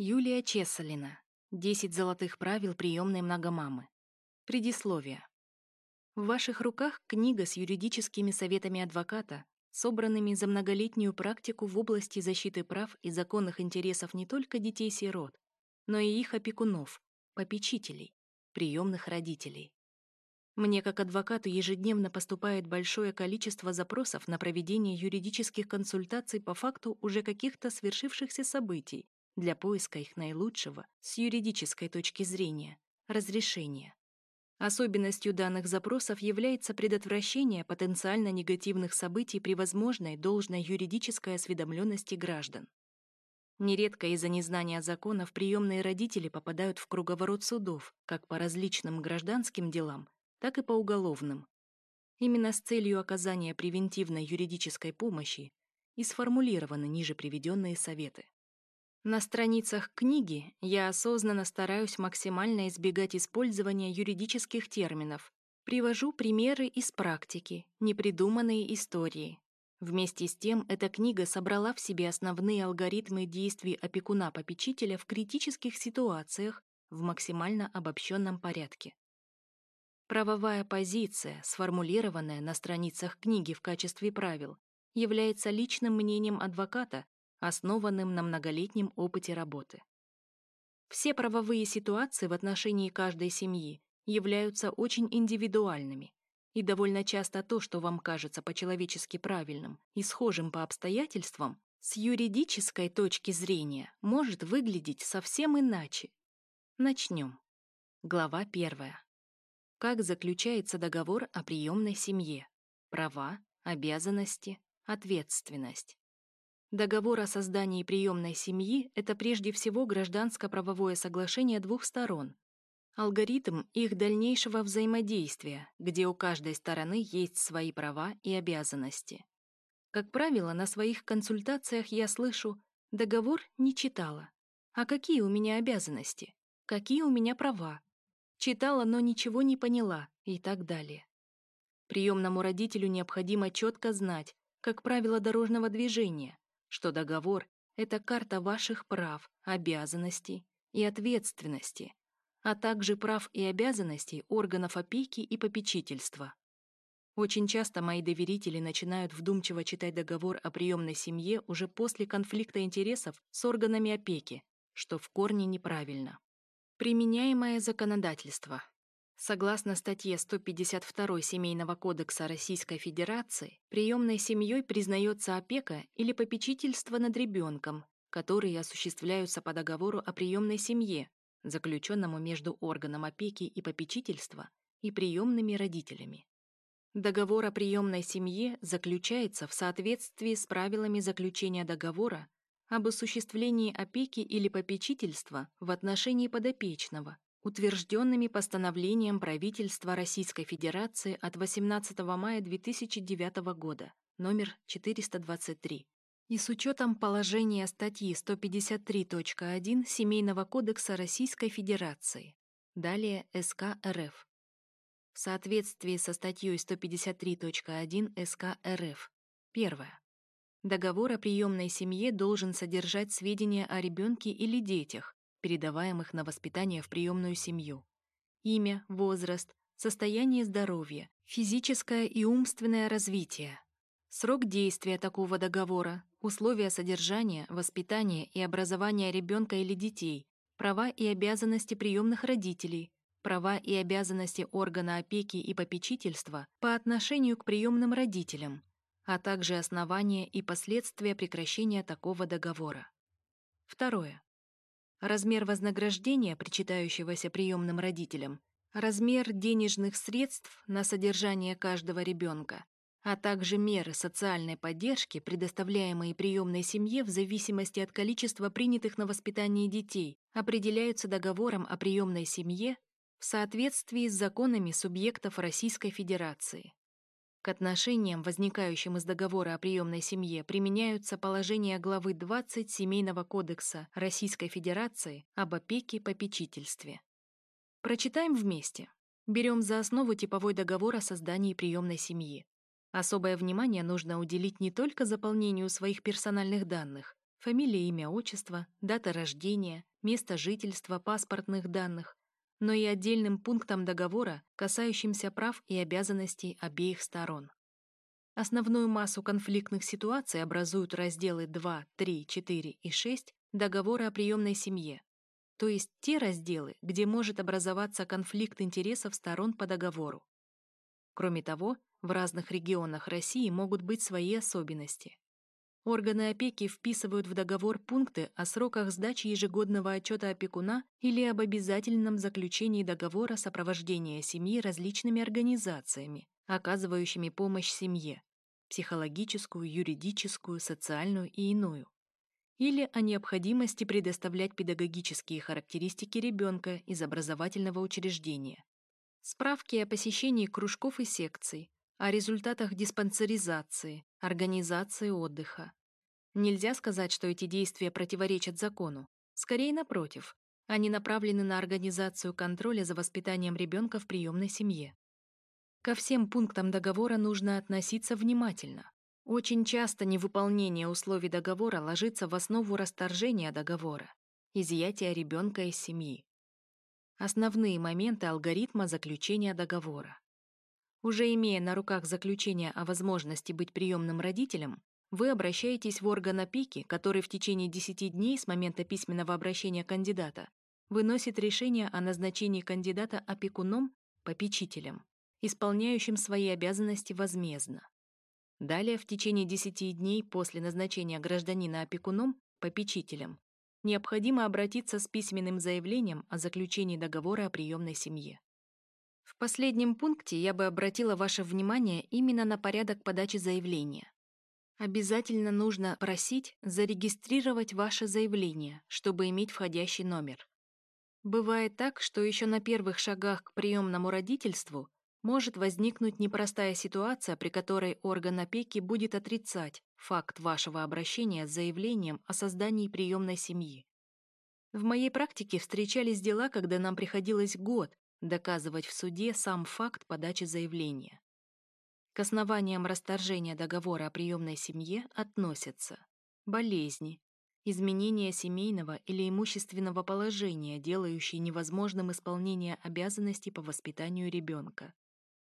Юлия Чесалина. Десять золотых правил приемной многомамы. Предисловие. В ваших руках книга с юридическими советами адвоката, собранными за многолетнюю практику в области защиты прав и законных интересов не только детей-сирот, но и их опекунов, попечителей, приемных родителей. Мне как адвокату ежедневно поступает большое количество запросов на проведение юридических консультаций по факту уже каких-то свершившихся событий, для поиска их наилучшего с юридической точки зрения разрешения. Особенностью данных запросов является предотвращение потенциально негативных событий при возможной должной юридической осведомленности граждан. Нередко из-за незнания законов приемные родители попадают в круговорот судов, как по различным гражданским делам, так и по уголовным. Именно с целью оказания превентивной юридической помощи и сформулированы ниже приведенные советы. На страницах книги я осознанно стараюсь максимально избегать использования юридических терминов. Привожу примеры из практики, непридуманные истории. Вместе с тем, эта книга собрала в себе основные алгоритмы действий опекуна-попечителя в критических ситуациях в максимально обобщенном порядке. Правовая позиция, сформулированная на страницах книги в качестве правил, является личным мнением адвоката, основанным на многолетнем опыте работы. Все правовые ситуации в отношении каждой семьи являются очень индивидуальными, и довольно часто то, что вам кажется по-человечески правильным и схожим по обстоятельствам, с юридической точки зрения может выглядеть совсем иначе. Начнем. Глава первая. Как заключается договор о приемной семье? Права, обязанности, ответственность. Договор о создании приемной семьи – это прежде всего гражданско-правовое соглашение двух сторон. Алгоритм их дальнейшего взаимодействия, где у каждой стороны есть свои права и обязанности. Как правило, на своих консультациях я слышу «договор не читала». А какие у меня обязанности? Какие у меня права? Читала, но ничего не поняла и так далее. Приемному родителю необходимо четко знать, как правило дорожного движения, что договор — это карта ваших прав, обязанностей и ответственности, а также прав и обязанностей органов опеки и попечительства. Очень часто мои доверители начинают вдумчиво читать договор о приемной семье уже после конфликта интересов с органами опеки, что в корне неправильно. Применяемое законодательство. Согласно статье 152 Семейного кодекса Российской Федерации, приемной семьей признается опека или попечительство над ребенком, которые осуществляются по договору о приемной семье, заключенному между органом опеки и попечительства и приемными родителями. Договор о приемной семье заключается в соответствии с правилами заключения договора об осуществлении опеки или попечительства в отношении подопечного утвержденными постановлением правительства Российской Федерации от 18 мая 2009 года, номер 423, и с учетом положения статьи 153.1 Семейного кодекса Российской Федерации, далее СК РФ. В соответствии со статьей 153.1 СК РФ. Первое. Договор о приемной семье должен содержать сведения о ребенке или детях, передаваемых на воспитание в приемную семью. Имя, возраст, состояние здоровья, физическое и умственное развитие. Срок действия такого договора, условия содержания, воспитания и образования ребенка или детей, права и обязанности приемных родителей, права и обязанности органа опеки и попечительства по отношению к приемным родителям, а также основания и последствия прекращения такого договора. Второе размер вознаграждения, причитающегося приемным родителям, размер денежных средств на содержание каждого ребенка, а также меры социальной поддержки, предоставляемые приемной семье в зависимости от количества принятых на воспитание детей, определяются договором о приемной семье в соответствии с законами субъектов Российской Федерации. К отношениям, возникающим из договора о приемной семье, применяются положения главы 20 Семейного кодекса Российской Федерации об опеке попечительстве. Прочитаем вместе. Берем за основу типовой договор о создании приемной семьи. Особое внимание нужно уделить не только заполнению своих персональных данных, фамилия, имя, отчество, дата рождения, место жительства, паспортных данных, но и отдельным пунктом договора, касающимся прав и обязанностей обеих сторон. Основную массу конфликтных ситуаций образуют разделы 2, 3, 4 и 6 договора о приемной семье, то есть те разделы, где может образоваться конфликт интересов сторон по договору. Кроме того, в разных регионах России могут быть свои особенности. Органы опеки вписывают в договор пункты о сроках сдачи ежегодного отчета опекуна или об обязательном заключении договора сопровождения семьи различными организациями, оказывающими помощь семье – психологическую, юридическую, социальную и иную или о необходимости предоставлять педагогические характеристики ребенка из образовательного учреждения. Справки о посещении кружков и секций, о результатах диспансеризации, организации отдыха. Нельзя сказать, что эти действия противоречат закону. Скорее, напротив, они направлены на организацию контроля за воспитанием ребенка в приемной семье. Ко всем пунктам договора нужно относиться внимательно. Очень часто невыполнение условий договора ложится в основу расторжения договора, изъятия ребенка из семьи. Основные моменты алгоритма заключения договора. Уже имея на руках заключение о возможности быть приемным родителем, вы обращаетесь в орган опеки, который в течение 10 дней с момента письменного обращения кандидата выносит решение о назначении кандидата опекуном, попечителем, исполняющим свои обязанности возмездно. Далее, в течение 10 дней после назначения гражданина опекуном, попечителем, необходимо обратиться с письменным заявлением о заключении договора о приемной семье. Последнем пункте я бы обратила ваше внимание именно на порядок подачи заявления. Обязательно нужно просить зарегистрировать ваше заявление, чтобы иметь входящий номер. Бывает так, что еще на первых шагах к приемному родительству может возникнуть непростая ситуация, при которой орган опеки будет отрицать факт вашего обращения с заявлением о создании приемной семьи. В моей практике встречались дела, когда нам приходилось год доказывать в суде сам факт подачи заявления. К основаниям расторжения договора о приемной семье относятся болезни, изменение семейного или имущественного положения, делающие невозможным исполнение обязанностей по воспитанию ребенка,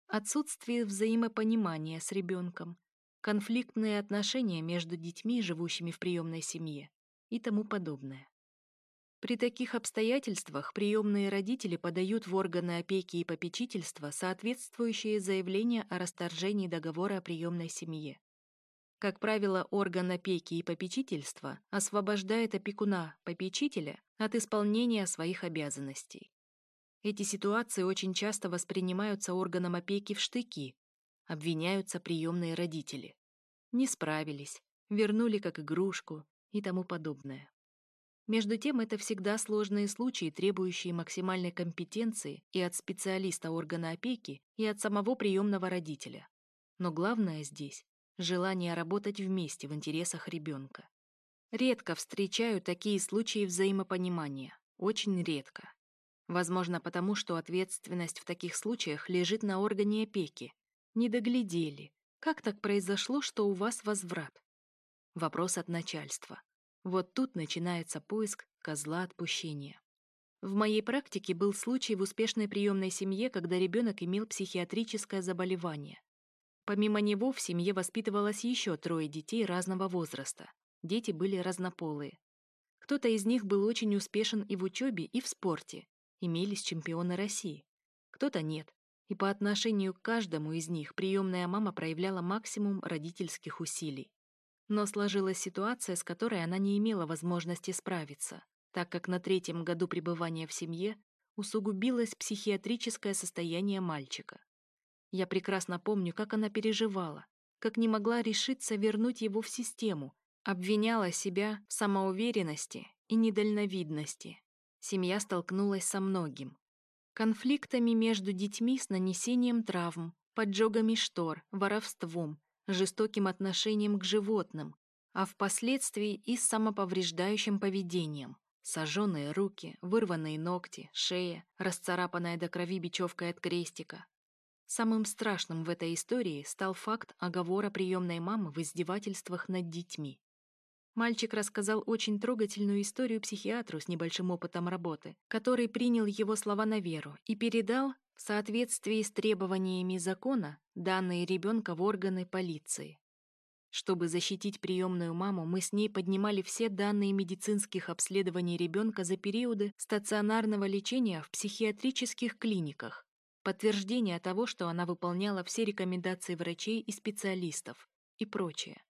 отсутствие взаимопонимания с ребенком, конфликтные отношения между детьми, живущими в приемной семье и тому подобное. При таких обстоятельствах приемные родители подают в органы опеки и попечительства соответствующие заявления о расторжении договора о приемной семье. Как правило, орган опеки и попечительства освобождает опекуна, попечителя, от исполнения своих обязанностей. Эти ситуации очень часто воспринимаются органом опеки в штыки, обвиняются приемные родители. Не справились, вернули как игрушку и тому подобное. Между тем, это всегда сложные случаи, требующие максимальной компетенции и от специалиста органа опеки, и от самого приемного родителя. Но главное здесь – желание работать вместе в интересах ребенка. Редко встречаю такие случаи взаимопонимания, очень редко. Возможно, потому что ответственность в таких случаях лежит на органе опеки. Не доглядели. Как так произошло, что у вас возврат? Вопрос от начальства. Вот тут начинается поиск козла отпущения. В моей практике был случай в успешной приемной семье, когда ребенок имел психиатрическое заболевание. Помимо него в семье воспитывалось еще трое детей разного возраста. Дети были разнополые. Кто-то из них был очень успешен и в учебе, и в спорте, имелись чемпионы России. Кто-то нет. И по отношению к каждому из них приемная мама проявляла максимум родительских усилий. Но сложилась ситуация, с которой она не имела возможности справиться, так как на третьем году пребывания в семье усугубилось психиатрическое состояние мальчика. Я прекрасно помню, как она переживала, как не могла решиться вернуть его в систему, обвиняла себя в самоуверенности и недальновидности, семья столкнулась со многим. Конфликтами между детьми с нанесением травм, поджогами штор, воровством, жестоким отношением к животным, а впоследствии и с самоповреждающим поведением. Сожженные руки, вырванные ногти, шея, расцарапанная до крови бечевкой от крестика. Самым страшным в этой истории стал факт оговора приемной мамы в издевательствах над детьми. Мальчик рассказал очень трогательную историю психиатру с небольшим опытом работы, который принял его слова на веру и передал, в соответствии с требованиями закона, данные ребенка в органы полиции. Чтобы защитить приемную маму, мы с ней поднимали все данные медицинских обследований ребенка за периоды стационарного лечения в психиатрических клиниках, подтверждение того, что она выполняла все рекомендации врачей и специалистов и прочее.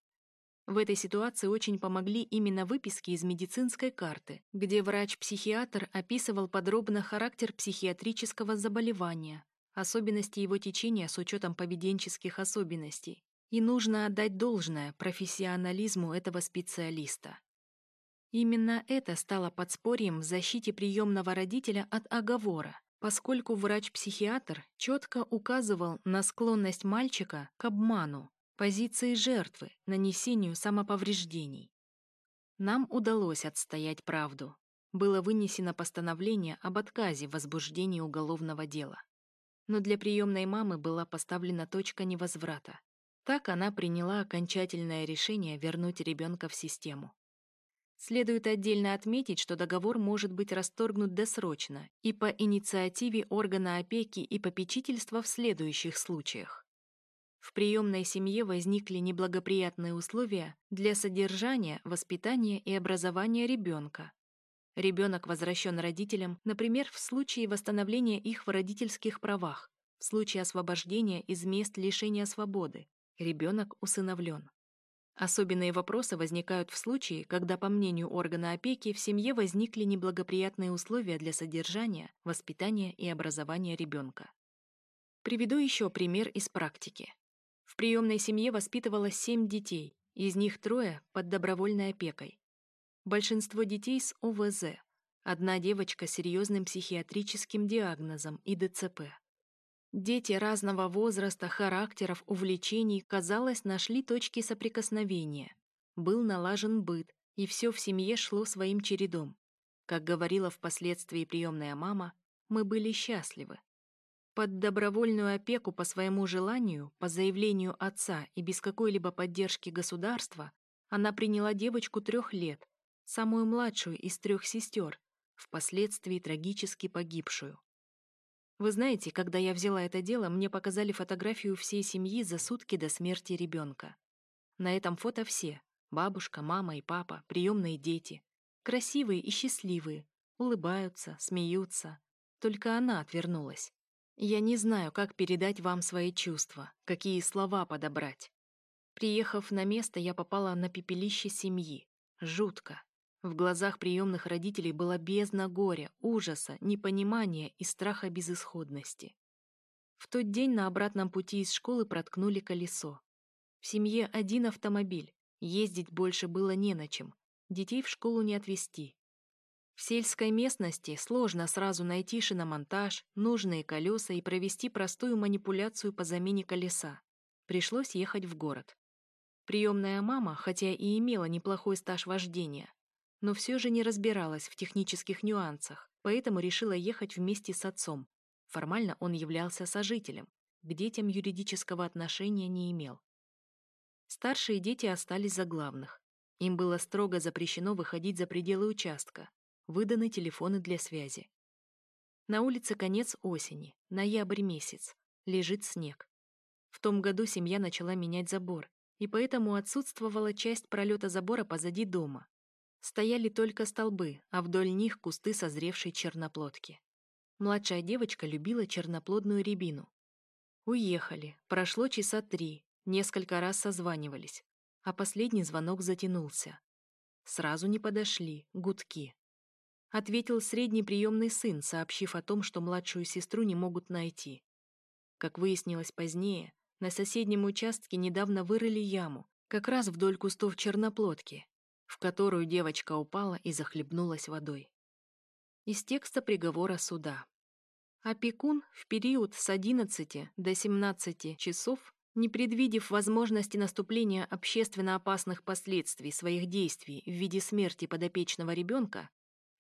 В этой ситуации очень помогли именно выписки из медицинской карты, где врач-психиатр описывал подробно характер психиатрического заболевания, особенности его течения с учетом поведенческих особенностей. И нужно отдать должное профессионализму этого специалиста. Именно это стало подспорьем в защите приемного родителя от оговора, поскольку врач-психиатр четко указывал на склонность мальчика к обману, позиции жертвы, нанесению самоповреждений. Нам удалось отстоять правду. Было вынесено постановление об отказе в возбуждении уголовного дела. Но для приемной мамы была поставлена точка невозврата. Так она приняла окончательное решение вернуть ребенка в систему. Следует отдельно отметить, что договор может быть расторгнут досрочно и по инициативе органа опеки и попечительства в следующих случаях. В приемной семье возникли неблагоприятные условия для содержания, воспитания и образования ребенка. Ребенок возвращен родителям, например, в случае восстановления их в родительских правах, в случае освобождения из мест лишения свободы. Ребенок усыновлен. Особенные вопросы возникают в случае, когда, по мнению органа опеки, в семье возникли неблагоприятные условия для содержания, воспитания и образования ребенка. Приведу еще пример из практики. В приемной семье воспитывалось семь детей, из них трое под добровольной опекой. Большинство детей с ОВЗ, одна девочка с серьезным психиатрическим диагнозом и ДЦП. Дети разного возраста, характеров, увлечений, казалось, нашли точки соприкосновения. Был налажен быт, и все в семье шло своим чередом. Как говорила впоследствии приемная мама, мы были счастливы. Под добровольную опеку по своему желанию, по заявлению отца и без какой-либо поддержки государства, она приняла девочку трех лет, самую младшую из трех сестер, впоследствии трагически погибшую. Вы знаете, когда я взяла это дело, мне показали фотографию всей семьи за сутки до смерти ребенка. На этом фото все – бабушка, мама и папа, приемные дети. Красивые и счастливые, улыбаются, смеются. Только она отвернулась. Я не знаю, как передать вам свои чувства, какие слова подобрать. Приехав на место, я попала на пепелище семьи. Жутко. В глазах приемных родителей была бездна горя, ужаса, непонимания и страха безысходности. В тот день на обратном пути из школы проткнули колесо. В семье один автомобиль, ездить больше было не на чем, детей в школу не отвезти. В сельской местности сложно сразу найти шиномонтаж, нужные колеса и провести простую манипуляцию по замене колеса. Пришлось ехать в город. Приемная мама, хотя и имела неплохой стаж вождения, но все же не разбиралась в технических нюансах, поэтому решила ехать вместе с отцом. Формально он являлся сожителем, к детям юридического отношения не имел. Старшие дети остались за главных. Им было строго запрещено выходить за пределы участка, выданы телефоны для связи. На улице конец осени, ноябрь месяц, лежит снег. В том году семья начала менять забор, и поэтому отсутствовала часть пролета забора позади дома. Стояли только столбы, а вдоль них кусты созревшей черноплодки. Младшая девочка любила черноплодную рябину. Уехали, прошло часа три, несколько раз созванивались, а последний звонок затянулся. Сразу не подошли, гудки ответил средний приемный сын, сообщив о том, что младшую сестру не могут найти. Как выяснилось позднее, на соседнем участке недавно вырыли яму, как раз вдоль кустов черноплодки, в которую девочка упала и захлебнулась водой. Из текста приговора суда. Опекун в период с 11 до 17 часов, не предвидев возможности наступления общественно опасных последствий своих действий в виде смерти подопечного ребенка,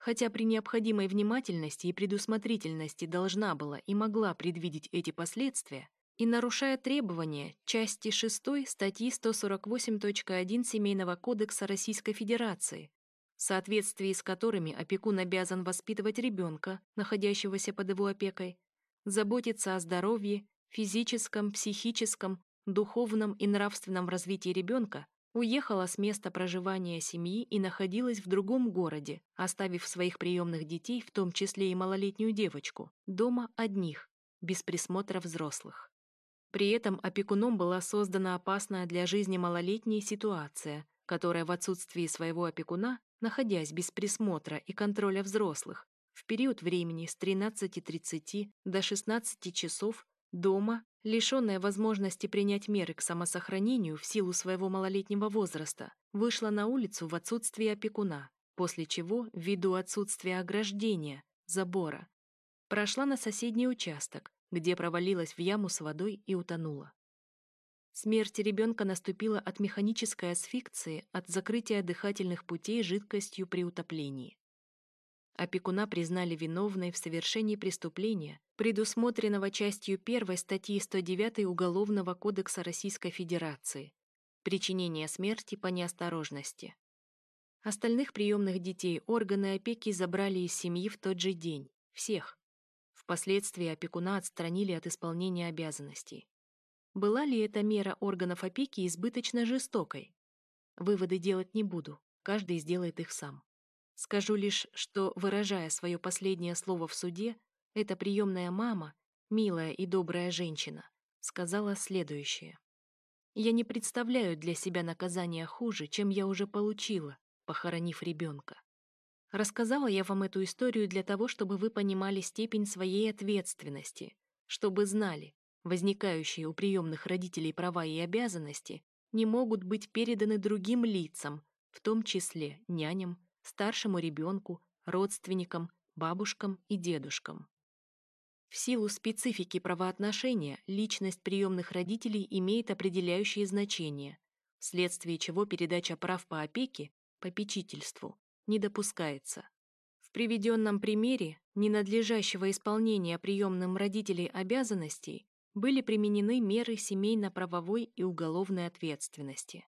хотя при необходимой внимательности и предусмотрительности должна была и могла предвидеть эти последствия, и нарушая требования части 6 статьи 148.1 Семейного кодекса Российской Федерации, в соответствии с которыми опекун обязан воспитывать ребенка, находящегося под его опекой, заботиться о здоровье, физическом, психическом, духовном и нравственном развитии ребенка, уехала с места проживания семьи и находилась в другом городе, оставив своих приемных детей, в том числе и малолетнюю девочку, дома одних, без присмотра взрослых. При этом опекуном была создана опасная для жизни малолетняя ситуация, которая в отсутствии своего опекуна, находясь без присмотра и контроля взрослых, в период времени с 13.30 до 16 часов дома, лишенная возможности принять меры к самосохранению в силу своего малолетнего возраста, вышла на улицу в отсутствие опекуна, после чего, ввиду отсутствия ограждения, забора, прошла на соседний участок, где провалилась в яму с водой и утонула. Смерть ребенка наступила от механической асфикции от закрытия дыхательных путей жидкостью при утоплении. Опекуна признали виновной в совершении преступления, предусмотренного частью 1 статьи 109 Уголовного кодекса Российской Федерации «Причинение смерти по неосторожности». Остальных приемных детей органы опеки забрали из семьи в тот же день, всех, Впоследствии опекуна отстранили от исполнения обязанностей. Была ли эта мера органов опеки избыточно жестокой? Выводы делать не буду, каждый сделает их сам. Скажу лишь, что, выражая свое последнее слово в суде, эта приемная мама, милая и добрая женщина, сказала следующее. «Я не представляю для себя наказания хуже, чем я уже получила, похоронив ребенка. Рассказала я вам эту историю для того, чтобы вы понимали степень своей ответственности, чтобы знали, возникающие у приемных родителей права и обязанности не могут быть переданы другим лицам, в том числе няням, старшему ребенку, родственникам, бабушкам и дедушкам. В силу специфики правоотношения личность приемных родителей имеет определяющее значение, вследствие чего передача прав по опеке, попечительству, не допускается. В приведенном примере ненадлежащего исполнения приемным родителей обязанностей были применены меры семейно-правовой и уголовной ответственности.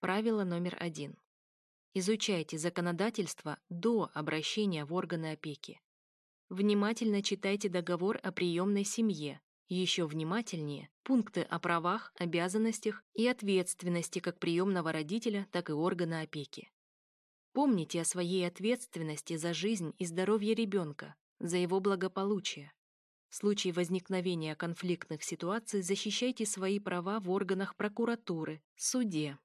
Правило номер один. Изучайте законодательство до обращения в органы опеки. Внимательно читайте договор о приемной семье, еще внимательнее пункты о правах, обязанностях и ответственности как приемного родителя, так и органа опеки. Помните о своей ответственности за жизнь и здоровье ребенка, за его благополучие. В случае возникновения конфликтных ситуаций защищайте свои права в органах прокуратуры, суде,